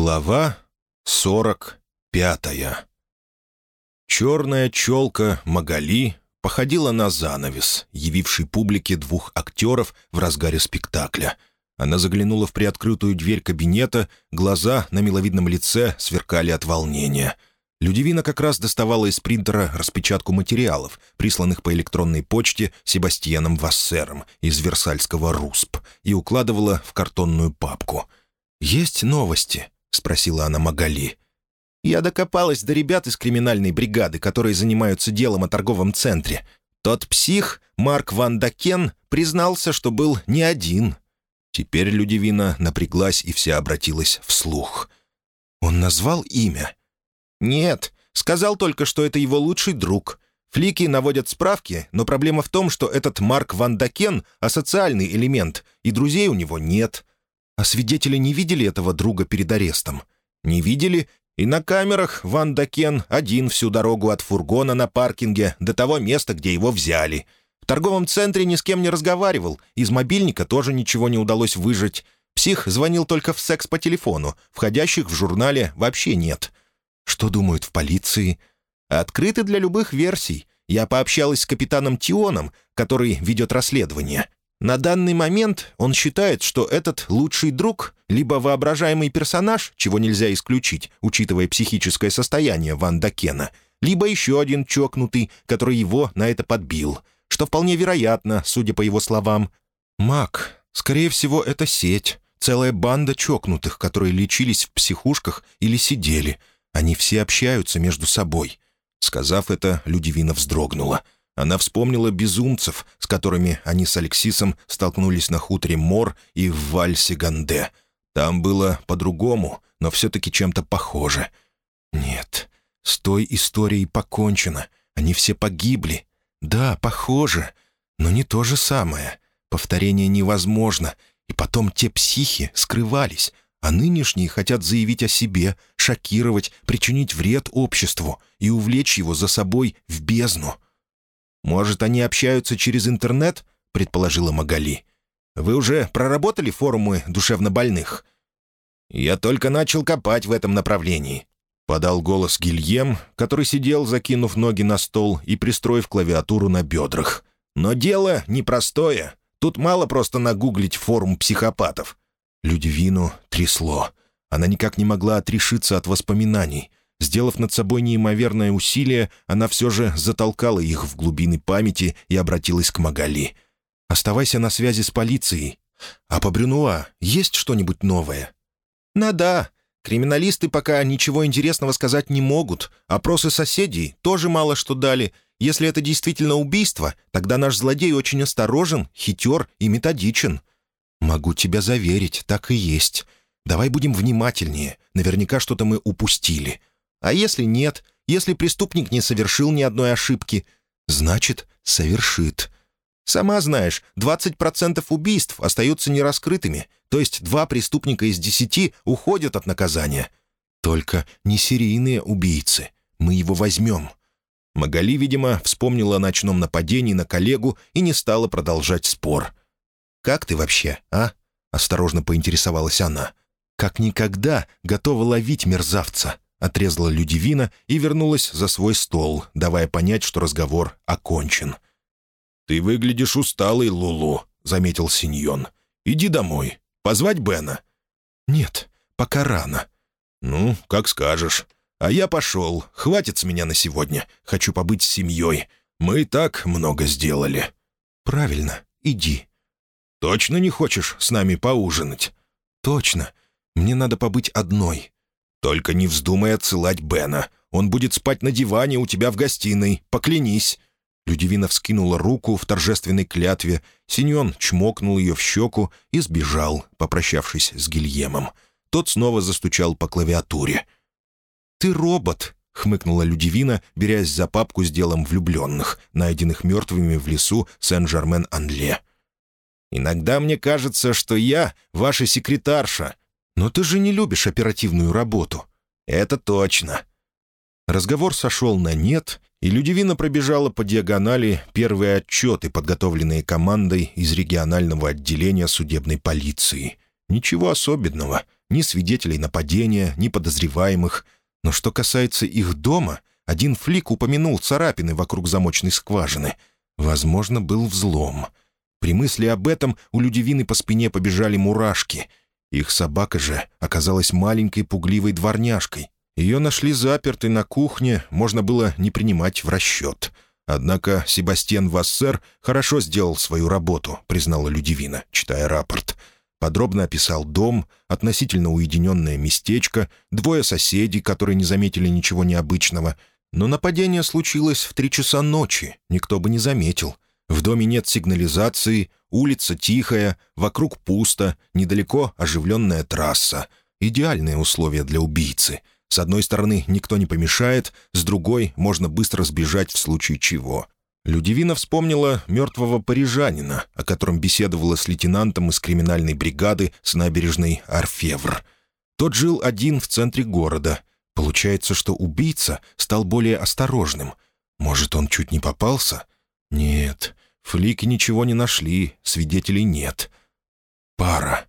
Глава сорок пятая Черная челка Магали походила на занавес, явивший публике двух актеров в разгаре спектакля. Она заглянула в приоткрытую дверь кабинета, глаза на миловидном лице сверкали от волнения. Людивина как раз доставала из принтера распечатку материалов, присланных по электронной почте Себастьяном Вассером из Версальского РУСП, и укладывала в картонную папку. «Есть новости?» — спросила она Магали. «Я докопалась до ребят из криминальной бригады, которые занимаются делом о торговом центре. Тот псих, Марк Ван Дакен, признался, что был не один». Теперь Людивина напряглась и вся обратилась вслух. «Он назвал имя?» «Нет, сказал только, что это его лучший друг. Флики наводят справки, но проблема в том, что этот Марк Ван Дакен — асоциальный элемент, и друзей у него нет. А свидетели не видели этого друга перед арестом? Не видели, и на камерах Ван Дакен один всю дорогу от фургона на паркинге до того места, где его взяли. В торговом центре ни с кем не разговаривал, из мобильника тоже ничего не удалось выжить. Псих звонил только в секс по телефону, входящих в журнале вообще нет. Что думают в полиции? Открыты для любых версий. Я пообщалась с капитаном Тионом, который ведет расследование. На данный момент он считает, что этот лучший друг либо воображаемый персонаж, чего нельзя исключить, учитывая психическое состояние Ван Дакена, либо еще один чокнутый, который его на это подбил, что вполне вероятно, судя по его словам. «Мак, скорее всего, это сеть, целая банда чокнутых, которые лечились в психушках или сидели. Они все общаются между собой». Сказав это, Людивина вздрогнула — она вспомнила безумцев, с которыми они с Алексисом столкнулись на хуторе Мор и в вальсе Ганде. Там было по-другому, но все-таки чем-то похоже. Нет, с той историей покончено. Они все погибли. Да, похоже, но не то же самое. Повторение невозможно. И потом те психи скрывались, а нынешние хотят заявить о себе, шокировать, причинить вред обществу и увлечь его за собой в бездну. «Может, они общаются через интернет?» — предположила Магали. «Вы уже проработали форумы душевнобольных?» «Я только начал копать в этом направлении», — подал голос Гильем, который сидел, закинув ноги на стол и пристроив клавиатуру на бедрах. «Но дело непростое. Тут мало просто нагуглить форум психопатов». Людивину трясло. Она никак не могла отрешиться от воспоминаний. Сделав над собой неимоверное усилие, она все же затолкала их в глубины памяти и обратилась к Магали. «Оставайся на связи с полицией. А по Брюнуа есть что-нибудь новое?» «На да. Криминалисты пока ничего интересного сказать не могут. Опросы соседей тоже мало что дали. Если это действительно убийство, тогда наш злодей очень осторожен, хитер и методичен». «Могу тебя заверить, так и есть. Давай будем внимательнее. Наверняка что-то мы упустили. А если нет, если преступник не совершил ни одной ошибки, значит, совершит. Сама знаешь, 20% убийств остаются нераскрытыми, то есть два преступника из десяти уходят от наказания. Только не серийные убийцы. Мы его возьмем. Магали, видимо, вспомнила о ночном нападении на коллегу и не стала продолжать спор. «Как ты вообще, а?» — осторожно поинтересовалась она. «Как никогда готова ловить мерзавца». Отрезала Людивина и вернулась за свой стол, давая понять, что разговор окончен. «Ты выглядишь усталый, Лулу», — заметил Синьон. «Иди домой. Позвать Бена?» «Нет, пока рано». «Ну, как скажешь. А я пошел. Хватит с меня на сегодня. Хочу побыть с семьей. Мы и так много сделали». «Правильно. Иди». «Точно не хочешь с нами поужинать?» «Точно. Мне надо побыть одной. «Только не вздумай отсылать Бена. Он будет спать на диване у тебя в гостиной. Поклянись». Людивина вскинула руку в торжественной клятве. Синьон чмокнул ее в щеку и сбежал, попрощавшись с Гильемом. Тот снова застучал по клавиатуре. «Ты робот», — хмыкнула Людивина, берясь за папку с делом влюбленных, найденных мертвыми в лесу Сен-Жермен-Анле. «Иногда мне кажется, что я ваша секретарша», «Но ты же не любишь оперативную работу». «Это точно». Разговор сошел на «нет», и Людивина пробежала по диагонали первые отчеты, подготовленные командой из регионального отделения судебной полиции. Ничего особенного. ни свидетелей нападения, ни подозреваемых. Но что касается их дома, один флик упомянул царапины вокруг замочной скважины. Возможно, был взлом. При мысли об этом у Людивины по спине побежали мурашки. Их собака же оказалась маленькой пугливой дворняжкой. Ее нашли запертой на кухне, можно было не принимать в расчет. Однако Себастьян Вассер хорошо сделал свою работу, признала Людивина, читая рапорт. Подробно описал дом, относительно уединенное местечко, двое соседей, которые не заметили ничего необычного. Но нападение случилось в три часа ночи, никто бы не заметил — в доме нет сигнализации, улица тихая, вокруг пусто, недалеко оживленная трасса. Идеальные условия для убийцы. С одной стороны, никто не помешает, с другой можно быстро сбежать в случае чего. Людивина вспомнила мертвого парижанина, о котором беседовала с лейтенантом из криминальной бригады с набережной Арфевр. Тот жил один в центре города. Получается, что убийца стал более осторожным. Может, он чуть не попался? Нет, Флики ничего не нашли, свидетелей нет. Пара.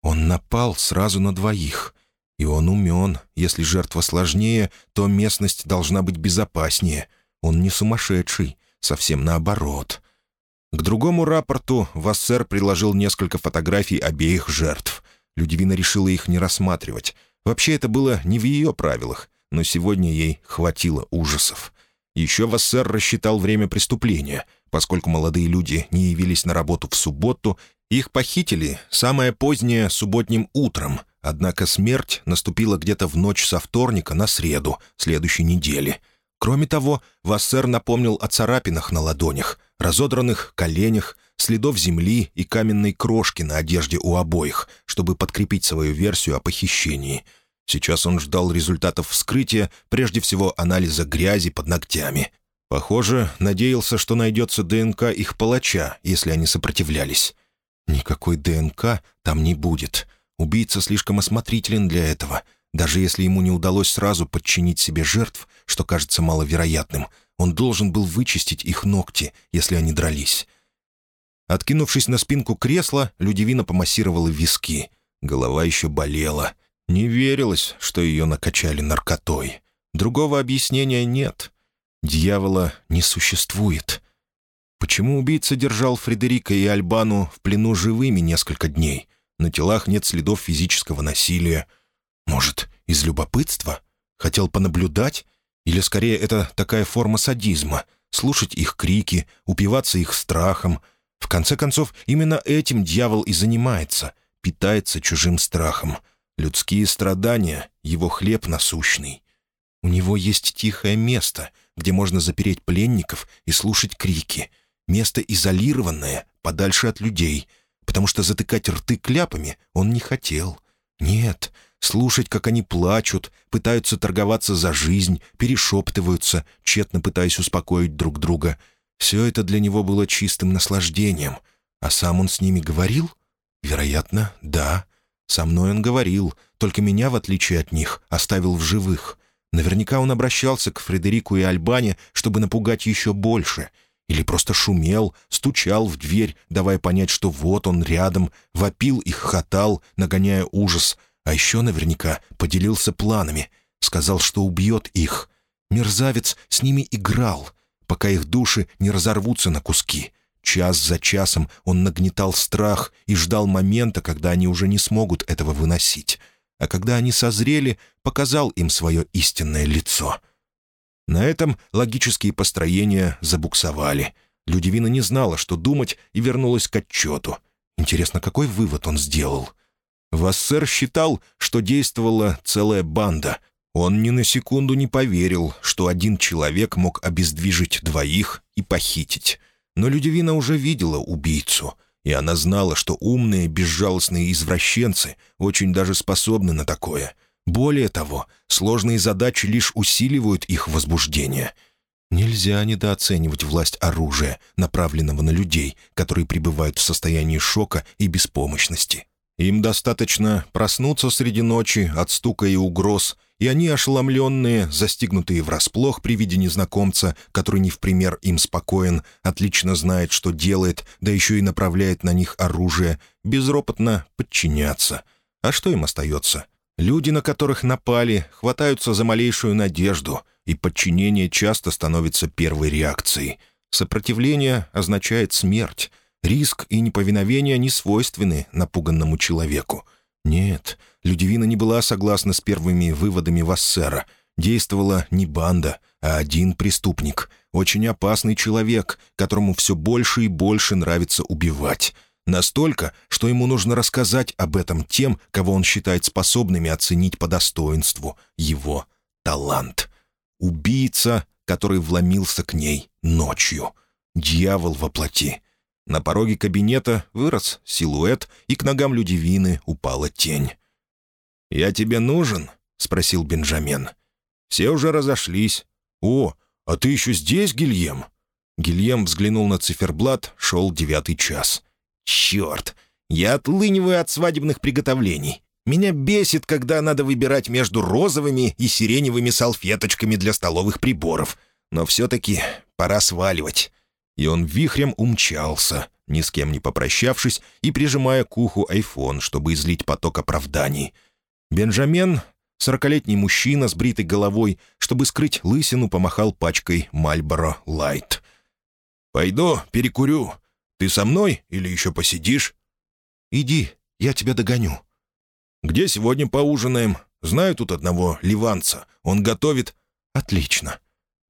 Он напал сразу на двоих. И он умен. Если жертва сложнее, то местность должна быть безопаснее. Он не сумасшедший, совсем наоборот. К другому рапорту Вассер приложил несколько фотографий обеих жертв. Людивина решила их не рассматривать. Вообще это было не в ее правилах, но сегодня ей хватило ужасов. Еще Вассер рассчитал время преступления — Поскольку молодые люди не явились на работу в субботу, их похитили самое позднее субботним утром, однако смерть наступила где-то в ночь со вторника на среду следующей недели. Кроме того, Вассер напомнил о царапинах на ладонях, разодранных коленях, следов земли и каменной крошки на одежде у обоих, чтобы подкрепить свою версию о похищении. Сейчас он ждал результатов вскрытия, прежде всего анализа грязи под ногтями. Похоже, надеялся, что найдется ДНК их палача, если они сопротивлялись. Никакой ДНК там не будет. Убийца слишком осмотрителен для этого. Даже если ему не удалось сразу подчинить себе жертв, что кажется маловероятным, он должен был вычистить их ногти, если они дрались. Откинувшись на спинку кресла, Людивина помассировала виски. Голова еще болела. Не верилось, что ее накачали наркотой. Другого объяснения нет. Дьявола не существует. Почему убийца держал Фредерика и Альбану в плену живыми несколько дней? На телах нет следов физического насилия. Может, из любопытства? Хотел понаблюдать? Или скорее это такая форма садизма? Слушать их крики, упиваться их страхом. В конце концов, именно этим дьявол и занимается, питается чужим страхом. Людские страдания — его хлеб насущный. У него есть тихое место — где можно запереть пленников и слушать крики. Место изолированное, подальше от людей, потому что затыкать рты кляпами он не хотел. Нет, слушать, как они плачут, пытаются торговаться за жизнь, перешептываются, тщетно пытаясь успокоить друг друга. Все это для него было чистым наслаждением. А сам он с ними говорил? Вероятно, да. Со мной он говорил, только меня, в отличие от них, оставил в живых. Наверняка он обращался к Фредерику и Альбане, чтобы напугать еще больше. Или просто шумел, стучал в дверь, давая понять, что вот он рядом, вопил и хохотал, нагоняя ужас. А еще наверняка поделился планами. Сказал, что убьет их. Мерзавец с ними играл, пока их души не разорвутся на куски. Час за часом он нагнетал страх и ждал момента, когда они уже не смогут этого выносить а когда они созрели, показал им свое истинное лицо. На этом логические построения забуксовали. Людивина не знала, что думать, и вернулась к отчету. Интересно, какой вывод он сделал? Вассер считал, что действовала целая банда. Он ни на секунду не поверил, что один человек мог обездвижить двоих и похитить. Но Людивина уже видела убийцу — и она знала, что умные, безжалостные извращенцы очень даже способны на такое. Более того, сложные задачи лишь усиливают их возбуждение. Нельзя недооценивать власть оружия, направленного на людей, которые пребывают в состоянии шока и беспомощности. Им достаточно проснуться среди ночи от стука и угроз — и они, ошеломленные, застигнутые врасплох при виде незнакомца, который не в пример им спокоен, отлично знает, что делает, да еще и направляет на них оружие, безропотно подчиняться. А что им остается? Люди, на которых напали, хватаются за малейшую надежду, и подчинение часто становится первой реакцией. Сопротивление означает смерть. Риск и неповиновение не свойственны напуганному человеку. Нет, Людивина не была согласна с первыми выводами Вассера. Действовала не банда, а один преступник. Очень опасный человек, которому все больше и больше нравится убивать. Настолько, что ему нужно рассказать об этом тем, кого он считает способными оценить по достоинству его талант. Убийца, который вломился к ней ночью. Дьявол во плоти. На пороге кабинета вырос силуэт, и к ногам Людивины упала тень. «Я тебе нужен?» — спросил Бенджамен. «Все уже разошлись. О, а ты еще здесь, Гильем?» Гильем взглянул на циферблат, шел девятый час. «Черт! Я отлыниваю от свадебных приготовлений. Меня бесит, когда надо выбирать между розовыми и сиреневыми салфеточками для столовых приборов. Но все-таки пора сваливать». И он вихрем умчался, ни с кем не попрощавшись и прижимая к уху айфон, чтобы излить поток оправданий. Бенджамен, сорокалетний мужчина с бритой головой, чтобы скрыть лысину, помахал пачкой «Мальборо Лайт». «Пойду перекурю. Ты со мной или еще посидишь?» «Иди, я тебя догоню». «Где сегодня поужинаем? Знаю тут одного ливанца. Он готовит...» «Отлично».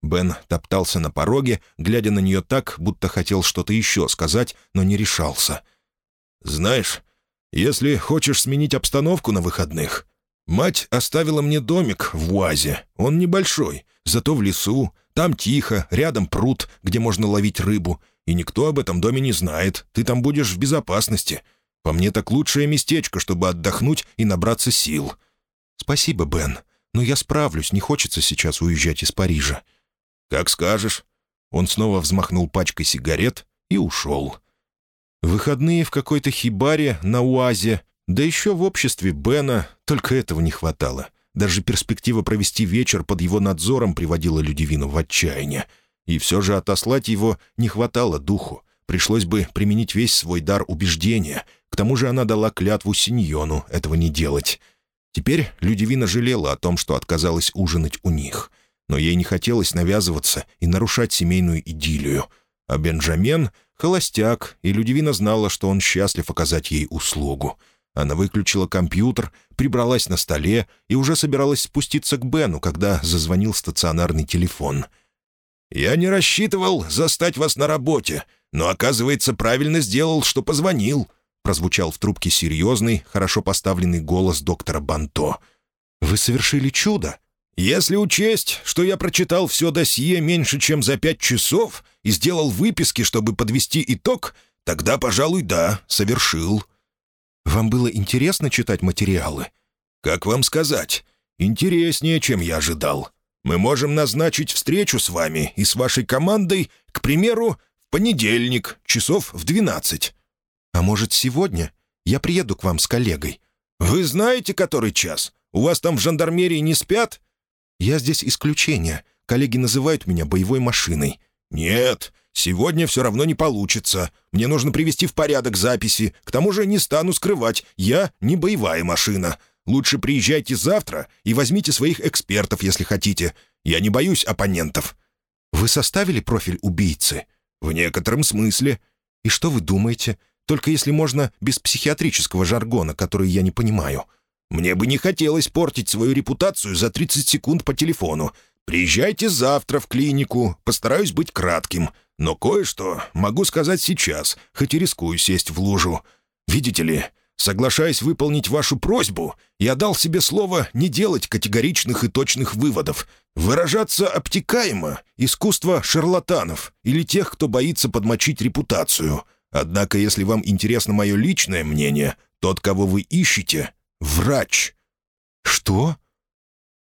Бен топтался на пороге, глядя на нее так, будто хотел что-то еще сказать, но не решался. «Знаешь, если хочешь сменить обстановку на выходных, мать оставила мне домик в Уазе. Он небольшой, зато в лесу. Там тихо, рядом пруд, где можно ловить рыбу и никто об этом доме не знает. Ты там будешь в безопасности. По мне так лучшее местечко, чтобы отдохнуть и набраться сил». «Спасибо, Бен, но я справлюсь, не хочется сейчас уезжать из Парижа». «Как скажешь». Он снова взмахнул пачкой сигарет и ушел. Выходные в какой-то хибаре на УАЗе, да еще в обществе Бена, только этого не хватало. Даже перспектива провести вечер под его надзором приводила Людивину в отчаяние — и все же отослать его не хватало духу. Пришлось бы применить весь свой дар убеждения. К тому же она дала клятву Синьону этого не делать. Теперь Людивина жалела о том, что отказалась ужинать у них. Но ей не хотелось навязываться и нарушать семейную идиллию. А Бенджамен — холостяк, и Людивина знала, что он счастлив оказать ей услугу. Она выключила компьютер, прибралась на столе и уже собиралась спуститься к Бену, когда зазвонил стационарный телефон — «Я не рассчитывал застать вас на работе, но, оказывается, правильно сделал, что позвонил», — прозвучал в трубке серьезный, хорошо поставленный голос доктора Банто. «Вы совершили чудо. Если учесть, что я прочитал все досье меньше, чем за пять часов и сделал выписки, чтобы подвести итог, тогда, пожалуй, да, совершил». «Вам было интересно читать материалы?» «Как вам сказать? Интереснее, чем я ожидал. Мы можем назначить встречу с вами и с вашей командой, к примеру, в понедельник, часов в двенадцать. А может, сегодня? Я приеду к вам с коллегой. Вы знаете, который час? У вас там в жандармерии не спят? Я здесь исключение. Коллеги называют меня боевой машиной. Нет, сегодня все равно не получится. Мне нужно привести в порядок записи. К тому же не стану скрывать, я не боевая машина. Лучше приезжайте завтра и возьмите своих экспертов, если хотите. Я не боюсь оппонентов». «Вы составили профиль убийцы?» «В некотором смысле». «И что вы думаете? Только если можно без психиатрического жаргона, который я не понимаю». «Мне бы не хотелось портить свою репутацию за 30 секунд по телефону. Приезжайте завтра в клинику, постараюсь быть кратким. Но кое-что могу сказать сейчас, хоть и рискую сесть в лужу. Видите ли, Соглашаясь выполнить вашу просьбу, я дал себе слово не делать категоричных и точных выводов, выражаться обтекаемо, искусство шарлатанов или тех, кто боится подмочить репутацию. Однако, если вам интересно мое личное мнение, тот, кого вы ищете — врач». «Что?»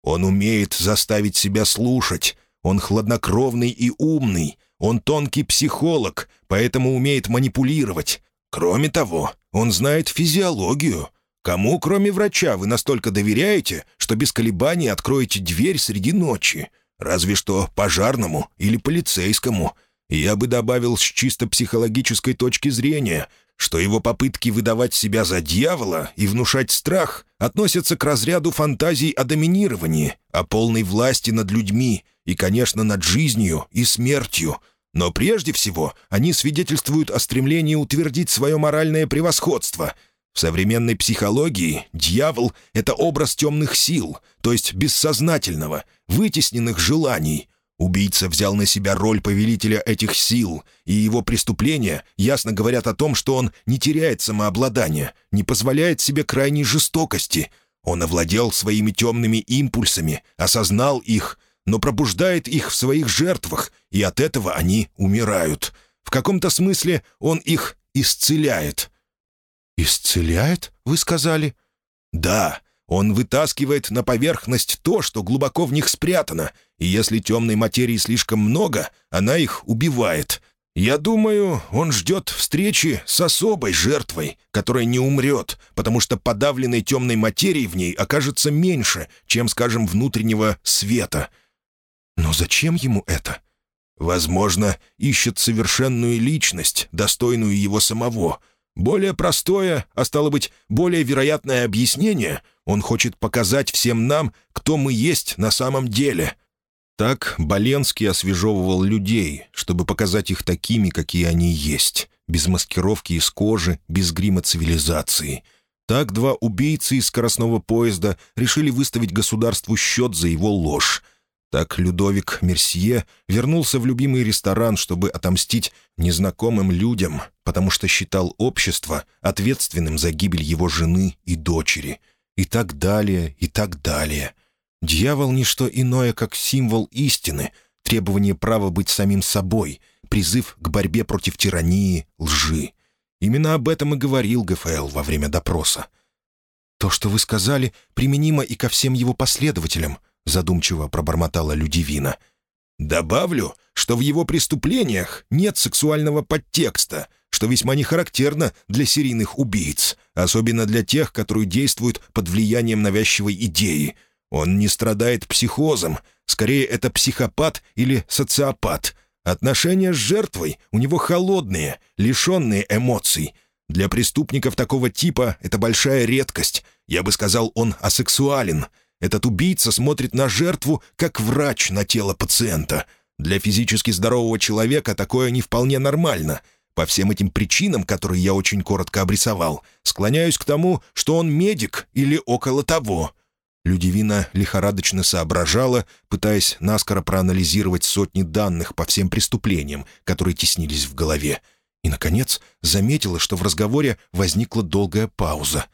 «Он умеет заставить себя слушать. Он хладнокровный и умный. Он тонкий психолог, поэтому умеет манипулировать. Кроме того, он знает физиологию. Кому, кроме врача, вы настолько доверяете, что без колебаний откроете дверь среди ночи? Разве что пожарному или полицейскому. Я бы добавил с чисто психологической точки зрения, что его попытки выдавать себя за дьявола и внушать страх относятся к разряду фантазий о доминировании, о полной власти над людьми и, конечно, над жизнью и смертью. Но прежде всего они свидетельствуют о стремлении утвердить свое моральное превосходство. В современной психологии дьявол — это образ темных сил, то есть бессознательного, вытесненных желаний — Убийца взял на себя роль повелителя этих сил, и его преступления ясно говорят о том, что он не теряет самообладания, не позволяет себе крайней жестокости. Он овладел своими темными импульсами, осознал их, но пробуждает их в своих жертвах, и от этого они умирают. В каком-то смысле он их исцеляет. «Исцеляет, вы сказали?» «Да, он вытаскивает на поверхность то, что глубоко в них спрятано, и если темной материи слишком много, она их убивает. Я думаю, он ждет встречи с особой жертвой, которая не умрет, потому что подавленной темной материи в ней окажется меньше, чем, скажем, внутреннего света. Но зачем ему это? Возможно, ищет совершенную личность, достойную его самого — более простое, а стало быть, более вероятное объяснение — он хочет показать всем нам, кто мы есть на самом деле. Так Боленский освежевывал людей, чтобы показать их такими, какие они есть, без маскировки из кожи, без грима цивилизации. Так два убийцы из скоростного поезда решили выставить государству счет за его ложь, так Людовик Мерсье вернулся в любимый ресторан, чтобы отомстить незнакомым людям, потому что считал общество ответственным за гибель его жены и дочери. И так далее, и так далее. Дьявол — не что иное, как символ истины, требование права быть самим собой, призыв к борьбе против тирании, лжи. Именно об этом и говорил ГФЛ во время допроса. «То, что вы сказали, применимо и ко всем его последователям», — задумчиво пробормотала Людивина. «Добавлю, что в его преступлениях нет сексуального подтекста, что весьма не характерно для серийных убийц, особенно для тех, которые действуют под влиянием навязчивой идеи. Он не страдает психозом, скорее это психопат или социопат. Отношения с жертвой у него холодные, лишенные эмоций. Для преступников такого типа это большая редкость. Я бы сказал, он асексуален — этот убийца смотрит на жертву, как врач на тело пациента. Для физически здорового человека такое не вполне нормально. По всем этим причинам, которые я очень коротко обрисовал, склоняюсь к тому, что он медик или около того». Людивина лихорадочно соображала, пытаясь наскоро проанализировать сотни данных по всем преступлениям, которые теснились в голове. И, наконец, заметила, что в разговоре возникла долгая пауза.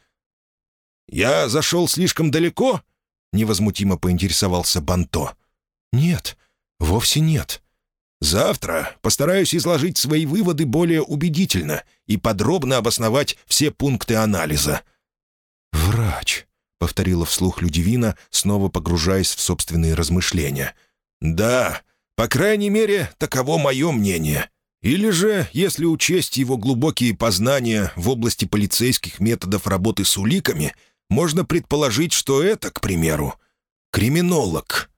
«Я зашел слишком далеко?» — невозмутимо поинтересовался Банто. «Нет, вовсе нет». «Завтра постараюсь изложить свои выводы более убедительно и подробно обосновать все пункты анализа». «Врач», — повторила вслух Людивина, снова погружаясь в собственные размышления. «Да, по крайней мере, таково мое мнение. Или же, если учесть его глубокие познания в области полицейских методов работы с уликами, можно предположить, что это, к примеру, криминолог.